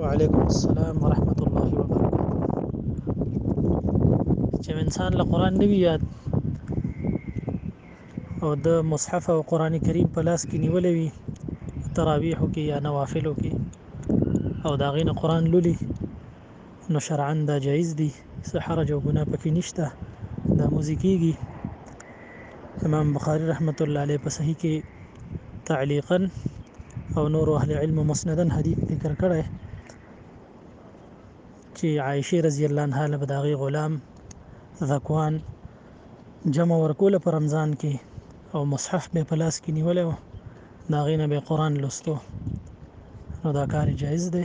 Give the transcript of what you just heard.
وعلیکم السلام ورحمت الله وبرکاته چې انسان له قران نه وی یاد او د مصحف او قران کریم په لاس کې نیولې وي تراویح کې یا نوافل کې او دا غینه قران لولي نو شرعاً دا جائز دي څه حرج او ګناه پکې نشته دا موزي کیږي امام بخاری رحمت الله علیه په صحیح کې تعلیقا او نور اهل علم مسندن حدیث ذکر کړی چې عائشه رضی الله عنها له داغي غلام ذکوان جمع ورکول په رمضان کې او مصحف به په لاس کې نیولې و دا غینه به قران لوستو نو دا کار جایز دی